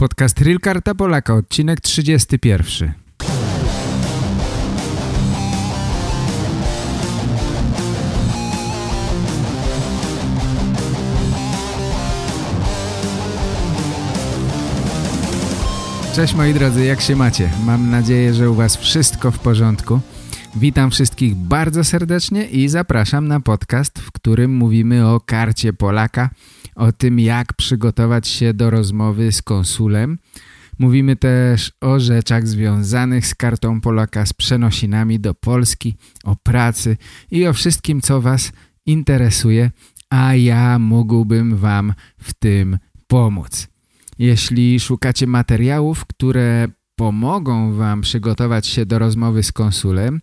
Podcast Real Karta Polaka, odcinek 31. Cześć moi drodzy, jak się macie? Mam nadzieję, że u was wszystko w porządku. Witam wszystkich bardzo serdecznie i zapraszam na podcast, w którym mówimy o karcie Polaka, o tym jak przygotować się do rozmowy z konsulem. Mówimy też o rzeczach związanych z kartą Polaka, z przenosinami do Polski, o pracy i o wszystkim, co Was interesuje, a ja mógłbym Wam w tym pomóc. Jeśli szukacie materiałów, które pomogą Wam przygotować się do rozmowy z konsulem,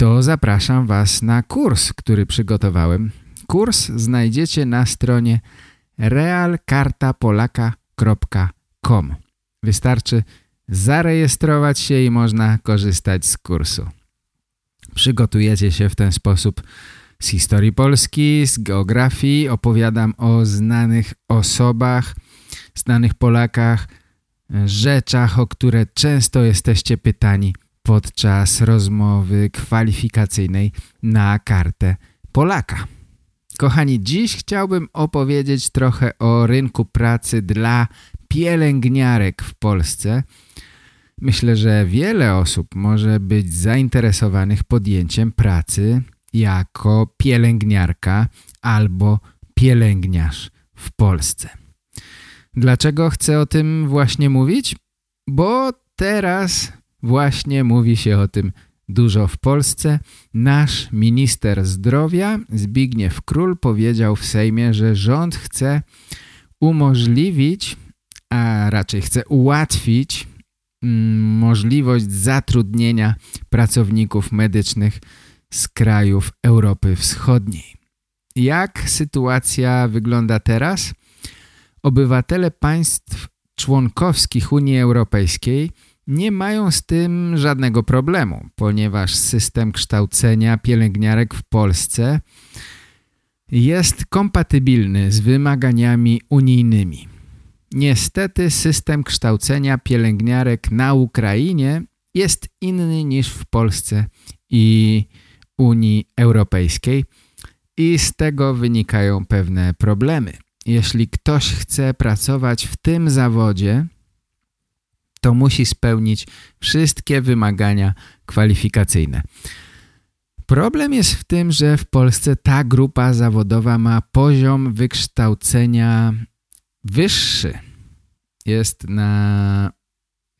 to zapraszam Was na kurs, który przygotowałem. Kurs znajdziecie na stronie realkartapolaka.com. Wystarczy zarejestrować się i można korzystać z kursu. Przygotujecie się w ten sposób z historii Polski, z geografii, opowiadam o znanych osobach, znanych Polakach, rzeczach, o które często jesteście pytani podczas rozmowy kwalifikacyjnej na kartę Polaka. Kochani, dziś chciałbym opowiedzieć trochę o rynku pracy dla pielęgniarek w Polsce. Myślę, że wiele osób może być zainteresowanych podjęciem pracy jako pielęgniarka albo pielęgniarz w Polsce. Dlaczego chcę o tym właśnie mówić? Bo teraz właśnie mówi się o tym dużo w Polsce. Nasz minister zdrowia Zbigniew Król powiedział w Sejmie, że rząd chce umożliwić, a raczej chce ułatwić mm, możliwość zatrudnienia pracowników medycznych z krajów Europy Wschodniej. Jak sytuacja wygląda teraz? Obywatele państw członkowskich Unii Europejskiej nie mają z tym żadnego problemu, ponieważ system kształcenia pielęgniarek w Polsce jest kompatybilny z wymaganiami unijnymi. Niestety system kształcenia pielęgniarek na Ukrainie jest inny niż w Polsce i Unii Europejskiej i z tego wynikają pewne problemy. Jeśli ktoś chce pracować w tym zawodzie, to musi spełnić wszystkie wymagania kwalifikacyjne. Problem jest w tym, że w Polsce ta grupa zawodowa ma poziom wykształcenia wyższy. Jest, na,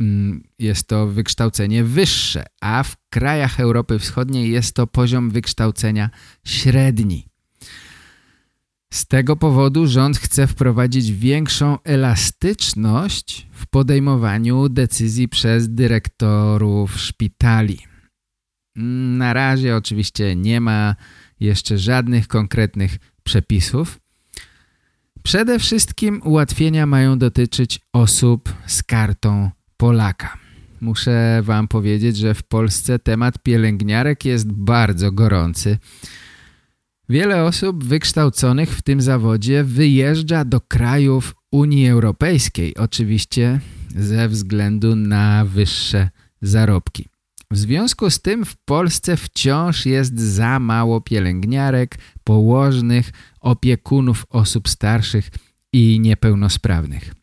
mm, jest to wykształcenie wyższe, a w krajach Europy Wschodniej jest to poziom wykształcenia średni. Z tego powodu rząd chce wprowadzić większą elastyczność w podejmowaniu decyzji przez dyrektorów szpitali. Na razie oczywiście nie ma jeszcze żadnych konkretnych przepisów. Przede wszystkim ułatwienia mają dotyczyć osób z kartą Polaka. Muszę wam powiedzieć, że w Polsce temat pielęgniarek jest bardzo gorący. Wiele osób wykształconych w tym zawodzie wyjeżdża do krajów Unii Europejskiej, oczywiście ze względu na wyższe zarobki. W związku z tym w Polsce wciąż jest za mało pielęgniarek, położnych, opiekunów osób starszych i niepełnosprawnych.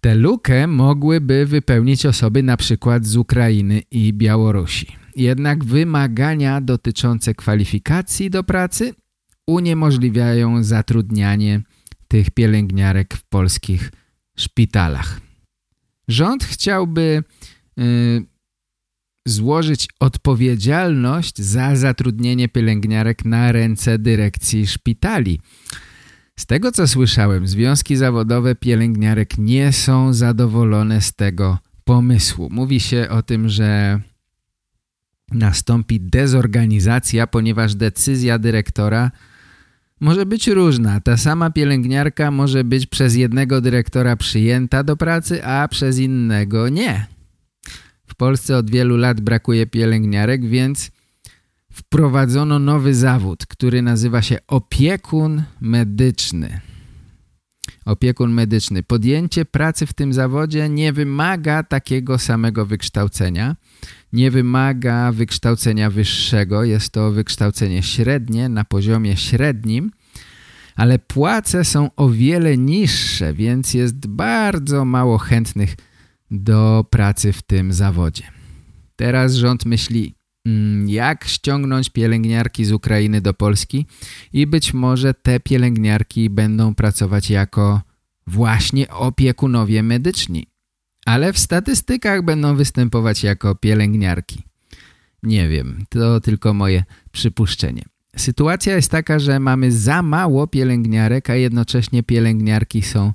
Tę lukę mogłyby wypełnić osoby na przykład z Ukrainy i Białorusi. Jednak wymagania dotyczące kwalifikacji do pracy uniemożliwiają zatrudnianie tych pielęgniarek w polskich szpitalach. Rząd chciałby y, złożyć odpowiedzialność za zatrudnienie pielęgniarek na ręce dyrekcji szpitali. Z tego co słyszałem, związki zawodowe pielęgniarek nie są zadowolone z tego pomysłu. Mówi się o tym, że nastąpi dezorganizacja, ponieważ decyzja dyrektora może być różna. Ta sama pielęgniarka może być przez jednego dyrektora przyjęta do pracy, a przez innego nie. W Polsce od wielu lat brakuje pielęgniarek, więc wprowadzono nowy zawód, który nazywa się opiekun medyczny. opiekun medyczny. Podjęcie pracy w tym zawodzie nie wymaga takiego samego wykształcenia, nie wymaga wykształcenia wyższego, jest to wykształcenie średnie na poziomie średnim, ale płace są o wiele niższe, więc jest bardzo mało chętnych do pracy w tym zawodzie. Teraz rząd myśli, jak ściągnąć pielęgniarki z Ukrainy do Polski i być może te pielęgniarki będą pracować jako właśnie opiekunowie medyczni, ale w statystykach będą występować jako pielęgniarki. Nie wiem, to tylko moje przypuszczenie. Sytuacja jest taka, że mamy za mało pielęgniarek, a jednocześnie pielęgniarki są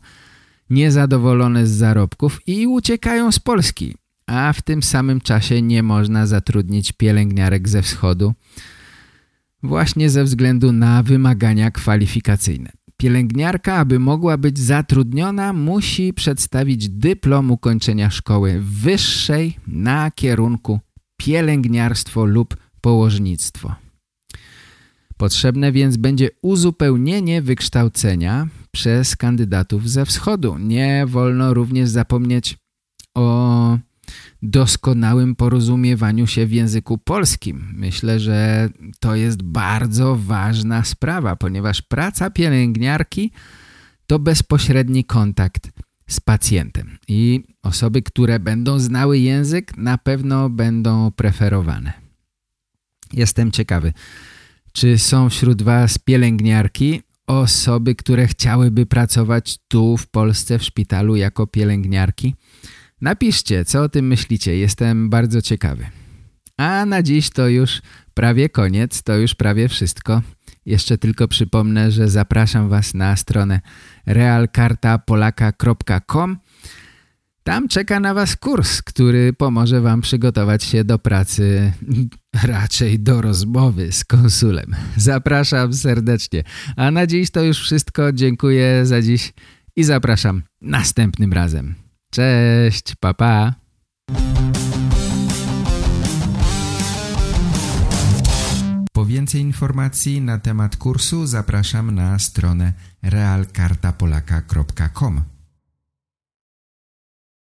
niezadowolone z zarobków i uciekają z Polski. A w tym samym czasie nie można zatrudnić pielęgniarek ze wschodu właśnie ze względu na wymagania kwalifikacyjne. Pielęgniarka, aby mogła być zatrudniona, musi przedstawić dyplom ukończenia szkoły wyższej na kierunku pielęgniarstwo lub położnictwo. Potrzebne więc będzie uzupełnienie wykształcenia przez kandydatów ze wschodu. Nie wolno również zapomnieć o doskonałym porozumiewaniu się w języku polskim. Myślę, że to jest bardzo ważna sprawa, ponieważ praca pielęgniarki to bezpośredni kontakt z pacjentem i osoby, które będą znały język na pewno będą preferowane. Jestem ciekawy, czy są wśród Was pielęgniarki, osoby, które chciałyby pracować tu w Polsce w szpitalu jako pielęgniarki? Napiszcie, co o tym myślicie, jestem bardzo ciekawy. A na dziś to już prawie koniec, to już prawie wszystko. Jeszcze tylko przypomnę, że zapraszam Was na stronę realkartapolaka.com tam czeka na Was kurs, który pomoże Wam przygotować się do pracy, raczej do rozmowy z konsulem. Zapraszam serdecznie. A na dziś to już wszystko. Dziękuję za dziś i zapraszam następnym razem. Cześć, papa. Pa. Po więcej informacji na temat kursu zapraszam na stronę realkartapolaka.com